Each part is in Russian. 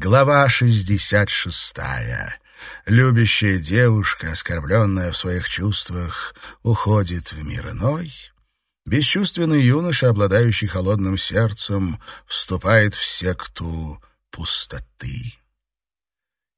Глава 66. Любящая девушка, оскорбленная в своих чувствах, уходит в мир иной. Бесчувственный юноша, обладающий холодным сердцем, вступает в секту пустоты.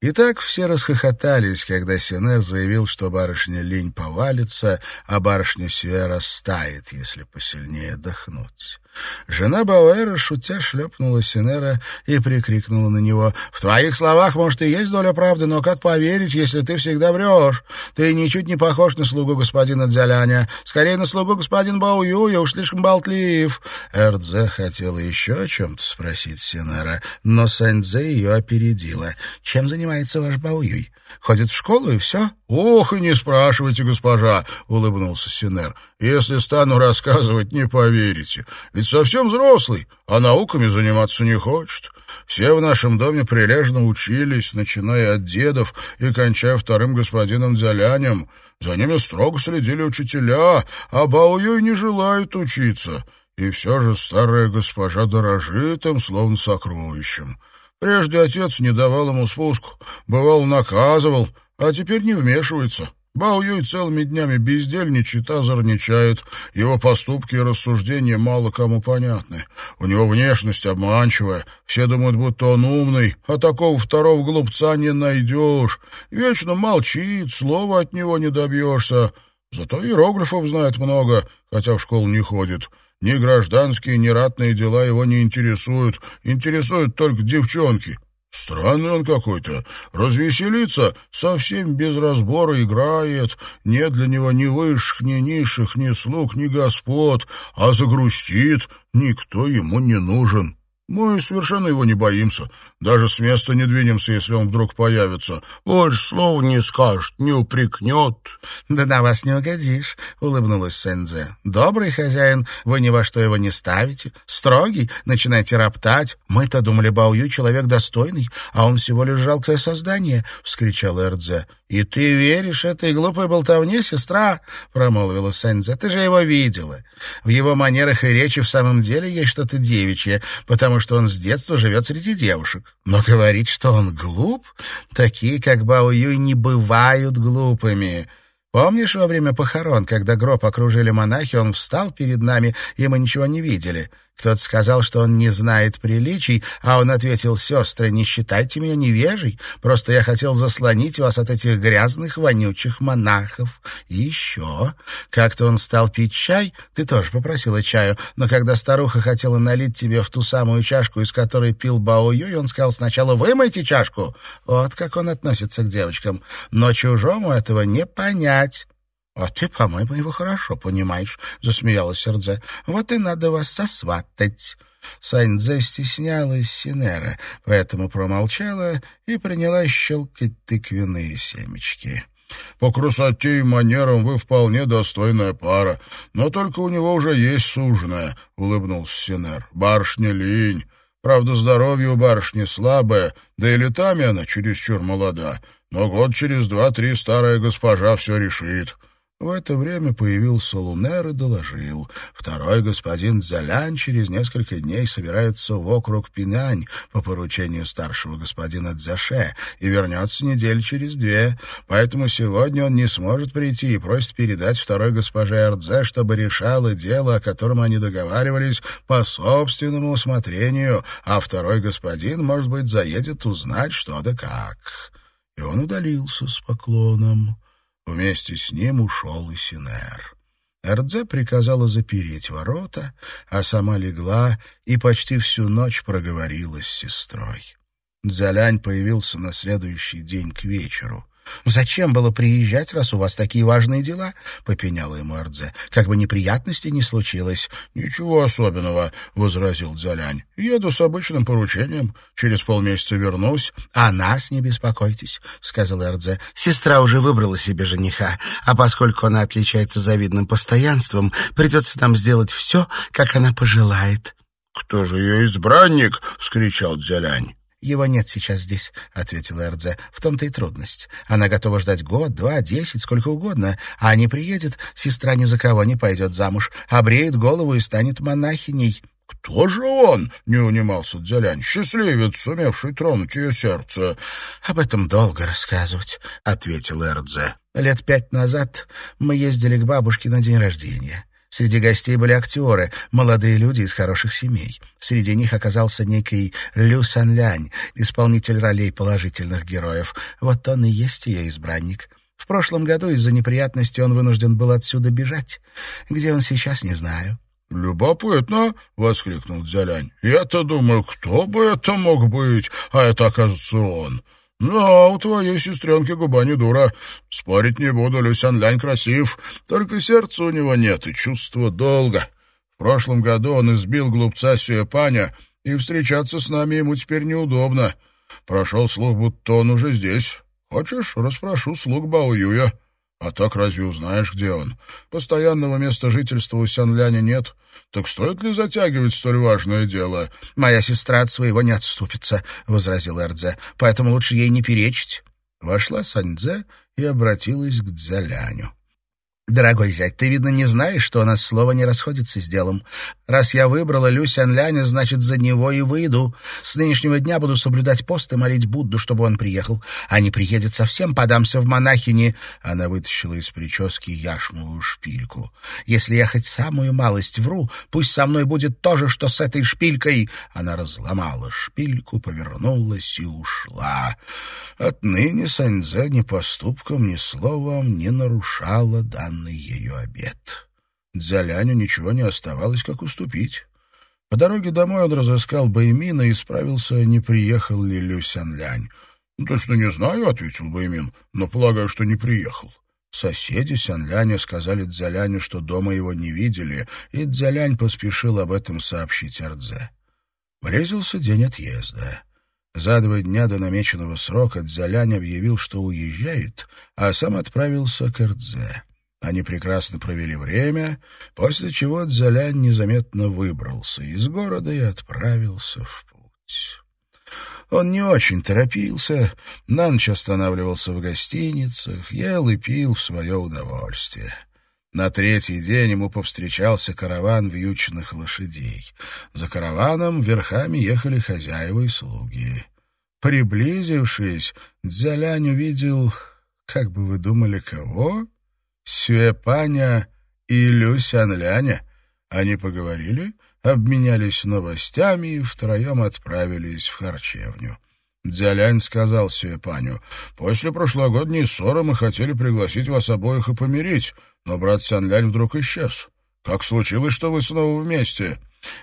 Итак, все расхохотались, когда Сенер заявил, что барышня лень повалится, а барышня Сюэ растает, если посильнее дохнуть. Жена Бауэра, шутя, шлепнула Синера и прикрикнула на него. «В твоих словах, может, и есть доля правды, но как поверить, если ты всегда врешь? Ты ничуть не похож на слугу господина Дзяляня. Скорее, на слугу господин я уж слишком болтлив». Эрдзе хотела еще о чем-то спросить Синера, но Сэньдзе ее опередила. «Чем занимается ваш Бауюй? Ходит в школу и все?» «Ох, и не спрашивайте, госпожа», — улыбнулся Синер. «Если стану рассказывать, не поверите. Ведь совсем взрослый, а науками заниматься не хочет. Все в нашем доме прилежно учились, начиная от дедов и кончая вторым господином Дзялянем. За ними строго следили учителя, а Баоюй не желает учиться. И все же старая госпожа дорожит им, словно сокровищем». Прежде отец не давал ему спуску, бывал наказывал, а теперь не вмешивается. Бао Юй целыми днями бездельничает, озорничает. Его поступки и рассуждения мало кому понятны. У него внешность обманчивая. Все думают, будто он умный, а такого второго глупца не найдешь. Вечно молчит, слова от него не добьешься. Зато иероглифов знает много, хотя в школу не ходит. Ни гражданские, ни ратные дела его не интересуют. Интересуют только девчонки. Странный он какой-то. Развеселиться совсем без разбора играет. Нет для него ни высших, ни низших, ни слуг, ни господ. А загрустит, никто ему не нужен. Мы совершенно его не боимся. Даже с места не двинемся, если он вдруг появится. Больше слова не скажет, не упрекнет. — Да на вас не угодишь, — улыбнулась Сэнзе. — Добрый хозяин, вы ни во что его не ставите. Строгий, начинаете роптать. Мы-то думали, Баую человек достойный, а он всего лишь жалкое создание, — вскричал Эрдзе. — И ты веришь этой глупой болтовне, сестра? — промолвила Сэнзе. — Ты же его видела. В его манерах и речи в самом деле есть что-то девичье, потому что он с детства живет среди девушек. Но говорить, что он глуп, такие, как Бао Юй, не бывают глупыми. Помнишь, во время похорон, когда гроб окружили монахи, он встал перед нами, и мы ничего не видели? Кто-то сказал, что он не знает приличий, а он ответил, «Сестры, не считайте меня невежей, просто я хотел заслонить вас от этих грязных, вонючих монахов». И еще, как-то он стал пить чай, ты тоже попросила чаю, но когда старуха хотела налить тебе в ту самую чашку, из которой пил Бао Юй, он сказал сначала «Вымойте чашку». Вот как он относится к девочкам. Но чужому этого не понять. «А ты, по-моему, его хорошо понимаешь», — засмеялась Сердзе. «Вот и надо вас сосватать». Саньдзе стеснялась Синера, поэтому промолчала и приняла щелкать тыквенные семечки. «По красоте и манерам вы вполне достойная пара, но только у него уже есть суженая», — улыбнулся Синер. «Барышня Линь. Правда, здоровье у барышни слабое, да и летами она чересчур молода, но год через два-три старая госпожа все решит». В это время появился Лунер и доложил. Второй господин Залян через несколько дней собирается в округ Пинань по поручению старшего господина Дзяше и вернется неделю через две. Поэтому сегодня он не сможет прийти и просит передать второй госпоже Эрдзе, чтобы решала дело, о котором они договаривались, по собственному усмотрению, а второй господин, может быть, заедет узнать, что да как. И он удалился с поклоном. Вместе с ним ушел и Синер. Эрдзе приказала запереть ворота, а сама легла и почти всю ночь проговорила с сестрой. Дзялянь появился на следующий день к вечеру. «Зачем было приезжать, раз у вас такие важные дела?» — попеняла ему Эрдзе. «Как бы неприятностей не случилось». «Ничего особенного», — возразил Дзялянь. «Еду с обычным поручением. Через полмесяца вернусь». «О нас не беспокойтесь», — сказал Эрдзе. «Сестра уже выбрала себе жениха, а поскольку она отличается завидным постоянством, придется нам сделать все, как она пожелает». «Кто же ее избранник?» — вскричал Дзялянь. «Его нет сейчас здесь», — ответила Эрдзе. «В том-то и трудность. Она готова ждать год, два, десять, сколько угодно. А не приедет, сестра ни за кого не пойдет замуж, обреет голову и станет монахиней». «Кто же он?» — не унимался Дзялянь. «Счастливец, сумевший тронуть ее сердце». «Об этом долго рассказывать», — ответил Эрдзе. «Лет пять назад мы ездили к бабушке на день рождения. Среди гостей были актеры, молодые люди из хороших семей. Среди них оказался некий Лю Санлянь, исполнитель ролей положительных героев. Вот он и есть ее избранник». В прошлом году из-за неприятностей он вынужден был отсюда бежать. Где он сейчас, не знаю. «Любопытно!» — воскликнул Дзялянь. «Я-то думаю, кто бы это мог быть, а это, оказывается, он. Да, у твоей сестренки губа не дура. Спорить не буду, Люсян Лянь красив, только сердца у него нет и чувства долга. В прошлом году он избил глупца Сюэпаня, и встречаться с нами ему теперь неудобно. Прошел слух, будто он уже здесь. Хочешь, расспрошу слуг Баоюя». А так разве узнаешь, где он? Постоянного места жительства у Сянляня нет. Так стоит ли затягивать столь важное дело? Моя сестра от своего не отступится, — возразил Эрдзе, — поэтому лучше ей не перечить. Вошла Саньдзе и обратилась к Дзяляню. «Дорогой зять, ты, видно, не знаешь, что у нас слово не расходится с делом. Раз я выбрала Лю Сянляня, значит, за него и выйду. С нынешнего дня буду соблюдать пост и молить Будду, чтобы он приехал. А не приедет совсем, подамся в монахини». Она вытащила из прически яшмовую шпильку. «Если я хоть самую малость вру, пусть со мной будет то же, что с этой шпилькой». Она разломала шпильку, повернулась и ушла. Отныне Саньзе ни поступком, ни словом не нарушала данный данный ею обед. Дзяляню ничего не оставалось, как уступить. По дороге домой он разыскал Баймина и справился, не приехал ли Лю Сянлянь. «Ну, точно не знаю», — ответил Баймин, — «но полагаю, что не приехал». Соседи Сянляня сказали Дзяляню, что дома его не видели, и Дзялянь поспешил об этом сообщить Ардзе. Близился день отъезда. За два дня до намеченного срока Дзялянь объявил, что уезжает, а сам отправился к Ардзе. Они прекрасно провели время, после чего Дзялянь незаметно выбрался из города и отправился в путь. Он не очень торопился, на ночь останавливался в гостиницах, ел и пил в свое удовольствие. На третий день ему повстречался караван вьючных лошадей. За караваном верхами ехали хозяева и слуги. Приблизившись, Дзялянь увидел, как бы вы думали, кого? Сюэпаня и Люсянляня. Они поговорили, обменялись новостями и втроем отправились в харчевню. Дзялянь сказал Сюэпаню, «После прошлогодней ссоры мы хотели пригласить вас обоих и помирить, но брат Сянлянь вдруг исчез. Как случилось, что вы снова вместе?»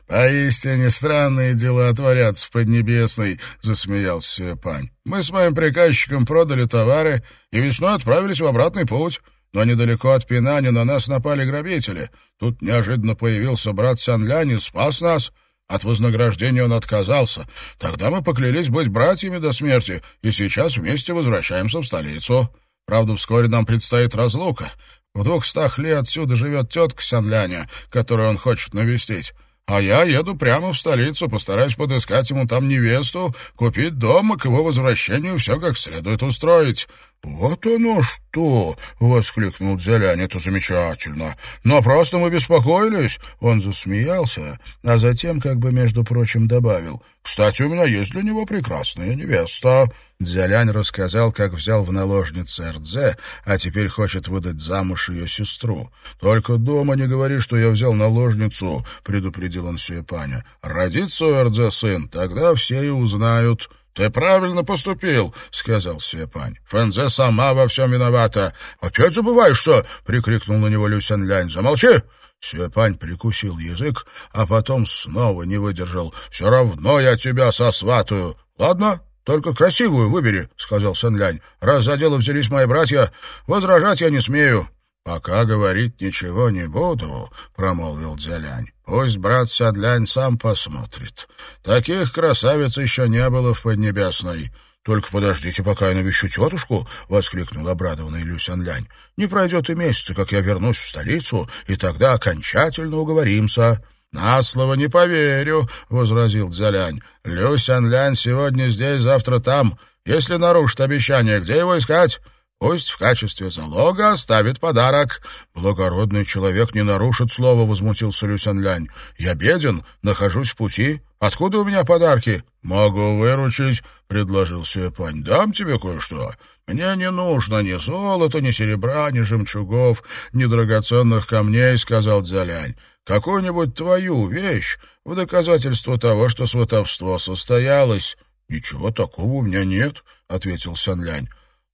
«Поистине странные дела творятся в Поднебесной», — засмеялся Сюэпань. «Мы с моим приказчиком продали товары и весной отправились в обратный путь». Но недалеко от Пинани на нас напали грабители. Тут неожиданно появился брат Сянлян и спас нас. От вознаграждения он отказался. Тогда мы поклялись быть братьями до смерти, и сейчас вместе возвращаемся в столицу. Правда, вскоре нам предстоит разлука. В двухстах ли отсюда живет тетка Сянляня, которую он хочет навестить. А я еду прямо в столицу, постараюсь подыскать ему там невесту, купить дом и к его возвращению все как следует устроить. «Вот оно что!» — воскликнул Дзелянь. «Это замечательно! Но просто мы беспокоились!» Он засмеялся, а затем, как бы, между прочим, добавил. «Кстати, у меня есть для него прекрасная невеста!» Дзялянь рассказал, как взял в наложницы Эрдзе, а теперь хочет выдать замуж ее сестру. «Только дома не говори, что я взял наложницу», — предупредил он Сюэпаня. «Родится у Эрдзе сын, тогда все и узнают». «Ты правильно поступил», — сказал Свепань. «Фэнзе сама во всем виновата». «Опять забываешь-что?» — прикрикнул на него Люсян Лянь. «Замолчи!» Свепань прикусил язык, а потом снова не выдержал. «Все равно я тебя сосватаю. Ладно, только красивую выбери», — сказал Сэнлянь. «Раз за дело взялись мои братья, возражать я не смею». «Пока говорить ничего не буду», — промолвил Дзялянь. «Пусть брат Сядлянь сам посмотрит. Таких красавиц еще не было в Поднебесной». «Только подождите, пока я навещу тетушку», — воскликнул обрадованный Люсян Лянь. «Не пройдет и месяца, как я вернусь в столицу, и тогда окончательно уговоримся». «На слово не поверю», — возразил Дзялянь. «Люсян Лянь сегодня здесь, завтра там. Если нарушит обещание, где его искать?» Пусть в качестве залога оставит подарок. Благородный человек не нарушит слова, возмутился Люсян Лянь. Я беден, нахожусь в пути. Откуда у меня подарки? Могу выручить, предложил Сюэпань. Дам тебе кое-что. Мне не нужно ни золота, ни серебра, ни жемчугов, ни драгоценных камней, сказал Дзялянь. Какую-нибудь твою вещь в доказательство того, что сватовство состоялось. Ничего такого у меня нет, ответил Сянлянь.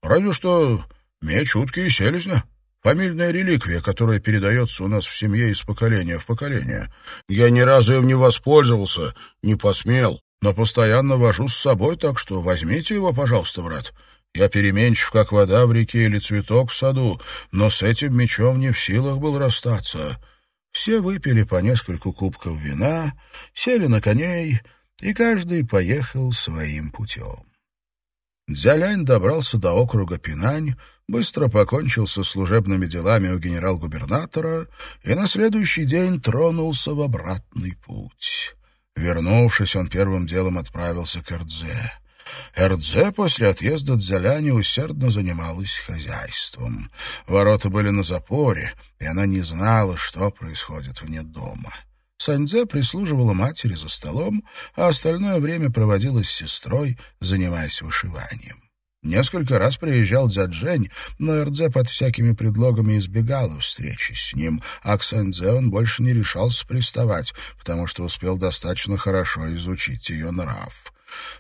Разве что меч утки и селезня. Фамильная реликвия, которая передается у нас в семье из поколения в поколение. Я ни разу им не воспользовался, не посмел, но постоянно вожу с собой, так что возьмите его, пожалуйста, брат. Я переменчив, как вода в реке или цветок в саду, но с этим мечом не в силах был расстаться. Все выпили по нескольку кубков вина, сели на коней, и каждый поехал своим путем. Дзялянь добрался до округа Пинань, быстро покончил со служебными делами у генерал-губернатора и на следующий день тронулся в обратный путь. Вернувшись, он первым делом отправился к Эрдзе. Эрдзе после отъезда Дзяляни усердно занималась хозяйством. Ворота были на запоре, и она не знала, что происходит вне дома. Саньдзе прислуживала матери за столом, а остальное время проводила с сестрой, занимаясь вышиванием. Несколько раз приезжал Дзяджень, но Эрдзе под всякими предлогами избегала встречи с ним, а к Сэньдзе он больше не решался приставать, потому что успел достаточно хорошо изучить ее нрав.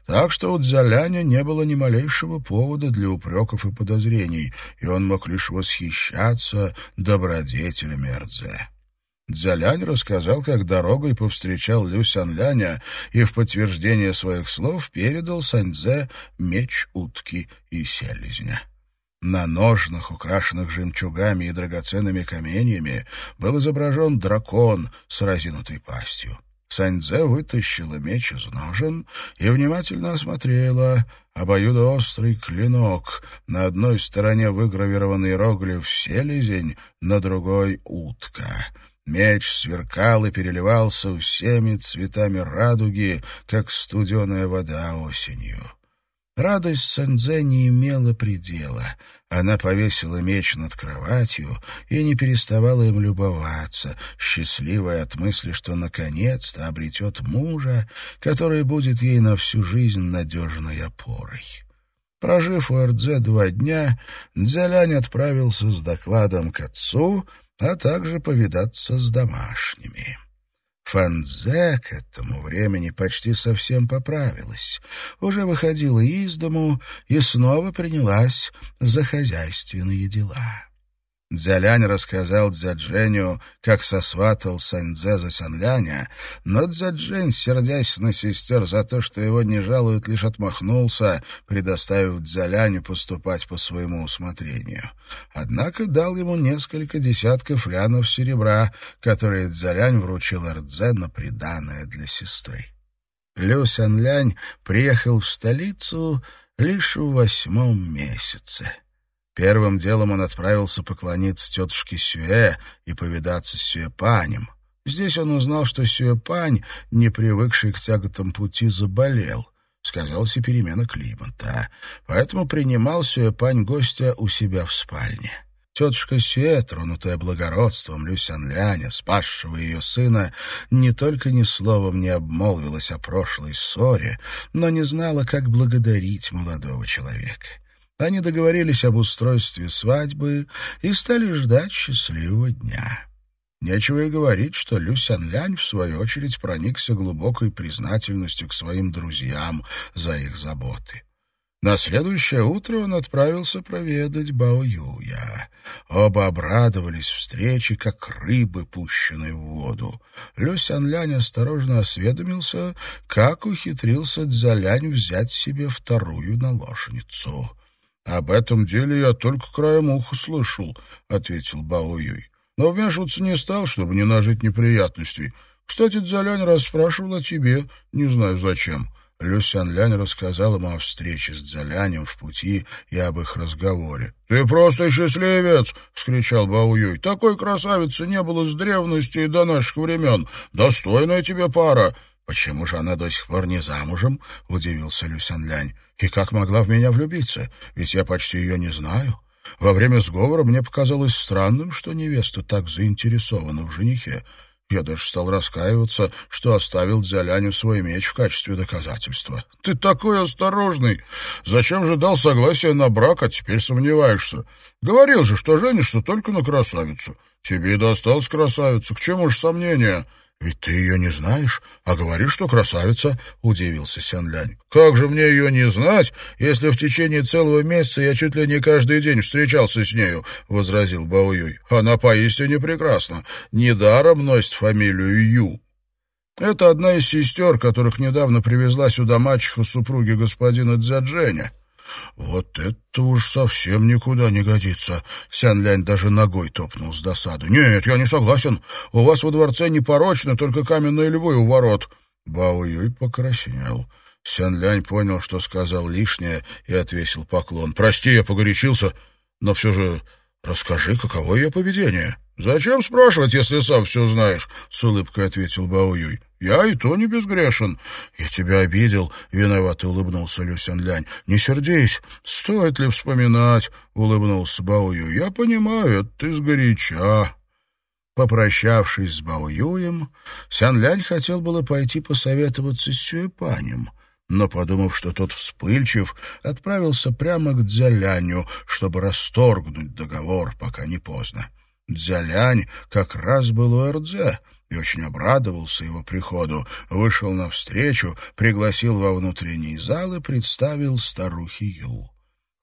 Так что у Дзяляня не было ни малейшего повода для упреков и подозрений, и он мог лишь восхищаться добродетелями Эрдзе. Дзялянь рассказал, как дорогой повстречал Лю Сянляня и в подтверждение своих слов передал Саньзе меч утки и селезня. На ножнах, украшенных жемчугами и драгоценными каменьями, был изображен дракон с разинутой пастью. Саньзе вытащила меч из ножен и внимательно осмотрела обоюдоострый клинок. На одной стороне выгравированный иероглиф «селезень», на другой — «утка». Меч сверкал и переливался всеми цветами радуги, как студеная вода осенью. Радость Сэнзе не имела предела. Она повесила меч над кроватью и не переставала им любоваться, счастливая от мысли, что наконец-то обретет мужа, который будет ей на всю жизнь надежной опорой. Прожив у Эрдзе два дня, Дзялянь отправился с докладом к отцу — а также повидаться с домашними. Фанзе к этому времени почти совсем поправилась, уже выходила из дому и снова принялась за хозяйственные дела. Дзялянь рассказал Дзядженю, как сосватал Саньдзе за Санляня, но Дзяджень, сердясь на сестер за то, что его не жалуют, лишь отмахнулся, предоставив Дзяляню поступать по своему усмотрению. Однако дал ему несколько десятков лянов серебра, которые Дзялянь вручил Эрдзе на приданое для сестры. Лю Сянлянь приехал в столицу лишь в восьмом месяце. Первым делом он отправился поклониться тетушке Сюэ и повидаться с Сюэпанем. Здесь он узнал, что Сюэпань, не привыкший к тяготам пути, заболел. Сказалась и перемена климата. Поэтому принимал Сюэпань гостя у себя в спальне. Тетушка Сюэ, тронутая благородством Люсянляня, спасшего ее сына, не только ни словом не обмолвилась о прошлой ссоре, но не знала, как благодарить молодого человека. Они договорились об устройстве свадьбы и стали ждать счастливого дня. Нечего и говорить, что Лю Сянлянь, в свою очередь, проникся глубокой признательностью к своим друзьям за их заботы. На следующее утро он отправился проведать Бао Юя. Оба обрадовались встрече, как рыбы, пущенные в воду. Лю Сянлянь осторожно осведомился, как ухитрился Дзялянь взять себе вторую наложницу. «Об этом деле я только краем уха слышал», — ответил Бао Юй. «Но вмешиваться не стал, чтобы не нажить неприятностей. Кстати, Дзялянь расспрашивал о тебе, не знаю зачем». Люсян Лянь рассказал ему о встрече с Дзялянем в пути и об их разговоре. «Ты просто счастливец!» — вскричал Бао Юй. «Такой красавицы не было с древности и до наших времен. Достойная тебе пара!» «Почему же она до сих пор не замужем?» — удивился Люсян Лянь. «И как могла в меня влюбиться? Ведь я почти ее не знаю». Во время сговора мне показалось странным, что невеста так заинтересована в женихе. Я даже стал раскаиваться, что оставил Дзяляню свой меч в качестве доказательства. «Ты такой осторожный! Зачем же дал согласие на брак, а теперь сомневаешься? Говорил же, что женишься только на красавицу. Тебе и досталась красавица, к чему ж сомнения?» «Ведь ты ее не знаешь, а говоришь, что красавица», — удивился Сянлянь. «Как же мне ее не знать, если в течение целого месяца я чуть ли не каждый день встречался с нею?» — возразил Баоюй. «Она поистине прекрасна. Недаром носит фамилию Ю». Это одна из сестер, которых недавно привезла сюда мачеха супруги господина Дзядженя. «Вот это уж совсем никуда не годится!» Сян-Лянь даже ногой топнул с досады. «Нет, я не согласен. У вас во дворце непорочно, только каменные львы у ворот». Бао Юй покраснел. Сян-Лянь понял, что сказал лишнее, и отвесил поклон. «Прости, я погорячился, но все же расскажи, каково ее поведение». «Зачем спрашивать, если сам все знаешь?» — с улыбкой ответил Бао Юй. Я и то не безгрешен. Я тебя обидел, — виновато улыбнулся Люсян Лянь. Не сердись, стоит ли вспоминать, — улыбнулся Баою. Я понимаю, ты сгоряча. Попрощавшись с Баоюем, Сян-Лянь хотел было пойти посоветоваться с Сюэпанем, но, подумав, что тот вспыльчив, отправился прямо к Дзяляню, чтобы расторгнуть договор, пока не поздно. Дзялянь как раз был у Эрдзе, и очень обрадовался его приходу, вышел навстречу, пригласил во внутренний зал и представил старухи Ю.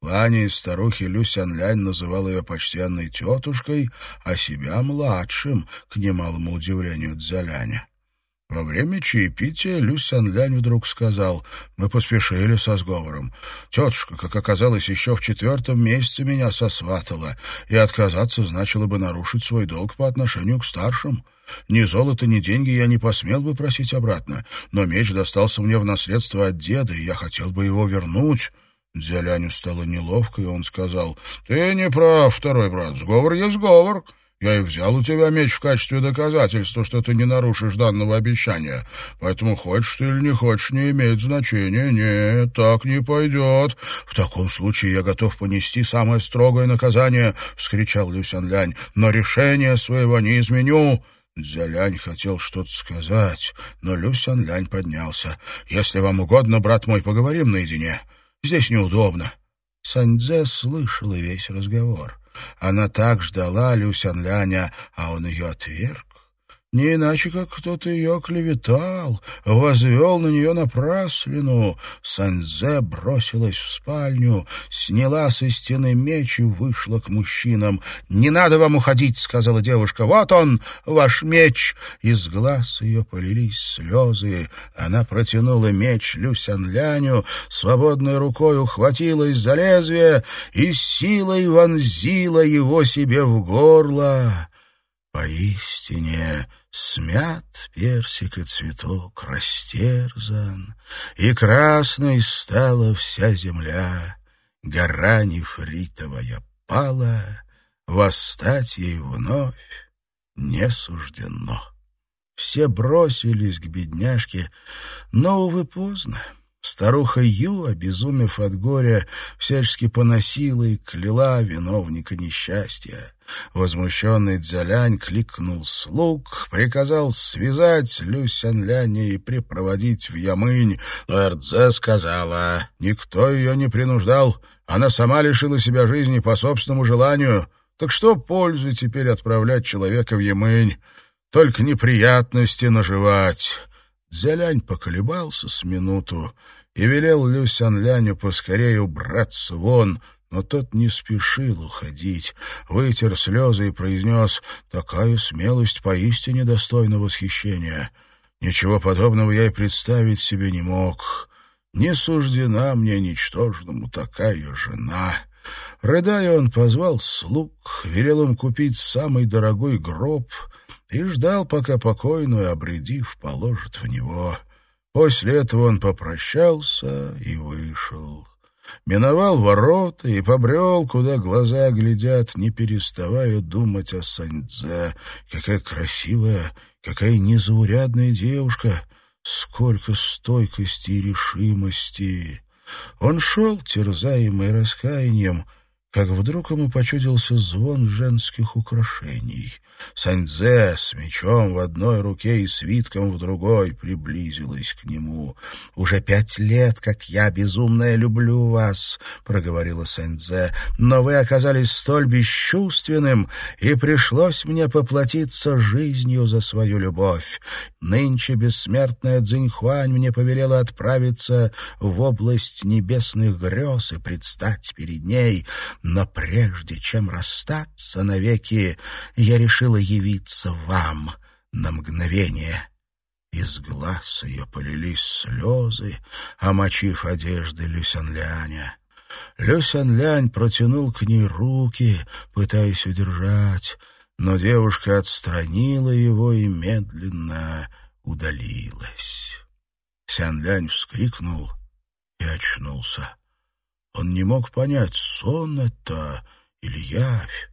Кланяясь старухе, Люсян Лянь называл ее почтенной тетушкой, а себя младшим, к немалому удивлению Дзяляня. Во время чаепития Люсян Лянь вдруг сказал, «Мы поспешили со сговором. Тетушка, как оказалось, еще в четвертом месяце меня сосватала, и отказаться значило бы нарушить свой долг по отношению к старшим». Ни золото, ни деньги я не посмел бы просить обратно, но меч достался мне в наследство от деда, и я хотел бы его вернуть». Дзяляню стало неловко, и он сказал, «Ты не прав, второй брат, сговор есть сговор». Я и взял у тебя меч в качестве доказательства, что ты не нарушишь данного обещания. Поэтому хочешь ты или не хочешь, не имеет значения. Нет, так не пойдет. В таком случае я готов понести самое строгое наказание, — вскричал Люсян Лянь. Но решение своего не изменю. Дзялянь хотел что-то сказать, но Люсян Лянь поднялся. «Если вам угодно, брат мой, поговорим наедине. Здесь неудобно». Саньдзе слышал весь разговор. Она так ждала Люсян Ляня, а он ее отверг. Не иначе, как кто-то ее клеветал, возвел на нее напраслину. Санзе бросилась в спальню, сняла со стены меч и вышла к мужчинам. «Не надо вам уходить», — сказала девушка. «Вот он, ваш меч!» Из глаз ее полились слезы. Она протянула меч Люсянляню, свободной рукой ухватилась за лезвие и силой вонзила его себе в горло. Поистине... Смят персик и цветок растерзан, И красной стала вся земля, Гора нефритовая пала, Восстать ей вновь не суждено. Все бросились к бедняжке, но, увы, поздно. Старуха Ю, обезумев от горя, всячески поносила и кляла виновника несчастья. Возмущенный Дзялянь кликнул слуг, приказал связать Люсян Ляня и припроводить в Ямынь. Но Эрдзе сказала, никто ее не принуждал, она сама лишила себя жизни по собственному желанию. Так что пользы теперь отправлять человека в Ямынь? Только неприятности наживать». Дзялянь поколебался с минуту и велел Люсян Ляню поскорее убраться вон, но тот не спешил уходить, вытер слезы и произнес «Такая смелость поистине достойна восхищения. Ничего подобного я и представить себе не мог. Не суждена мне ничтожному такая жена». Рыдая, он позвал слуг, велел им купить самый дорогой гроб — и ждал, пока покойную, обредив, положит в него. После этого он попрощался и вышел. Миновал ворота и побрел, куда глаза глядят, не переставая думать о Саньдзе. Какая красивая, какая незаурядная девушка, сколько стойкости и решимости. Он шел, терзаемый раскаянием, как вдруг ему почудился звон женских украшений. Саньзе с мечом в одной руке и свитком в другой приблизилась к нему. «Уже пять лет, как я, безумная, люблю вас», — проговорила Саньзе, «но вы оказались столь бесчувственным, и пришлось мне поплатиться жизнью за свою любовь. Нынче бессмертная Цзиньхуань мне повелела отправиться в область небесных грез и предстать перед ней». Но прежде чем расстаться навеки, я решила явиться вам на мгновение. Из глаз ее полились слезы, омочив одежды Люсянляня. Люсянлянь протянул к ней руки, пытаясь удержать, но девушка отстранила его и медленно удалилась. Сянлянь вскрикнул и очнулся. Он не мог понять, сон это или явь.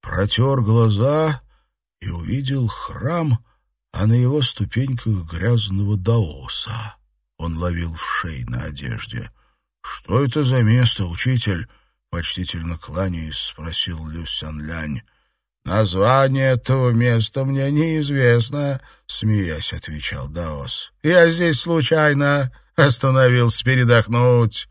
Протер глаза и увидел храм, а на его ступеньках грязного даоса. Он ловил в шей на одежде. «Что это за место, учитель?» — почтительно кланяясь, спросил Лю Сянлянь. «Название этого места мне неизвестно», — смеясь отвечал Даос. «Я здесь случайно остановился передохнуть.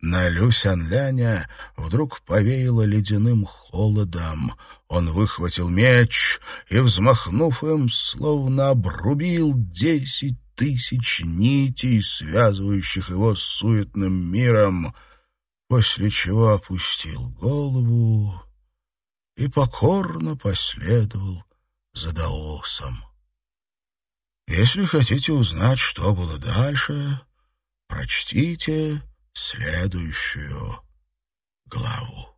На Люсянляня вдруг повеяло ледяным холодом. Он выхватил меч и, взмахнув им, словно обрубил десять тысяч нитей, связывающих его с суетным миром, после чего опустил голову и покорно последовал за Даосом. Если хотите узнать, что было дальше, прочтите следующую главу.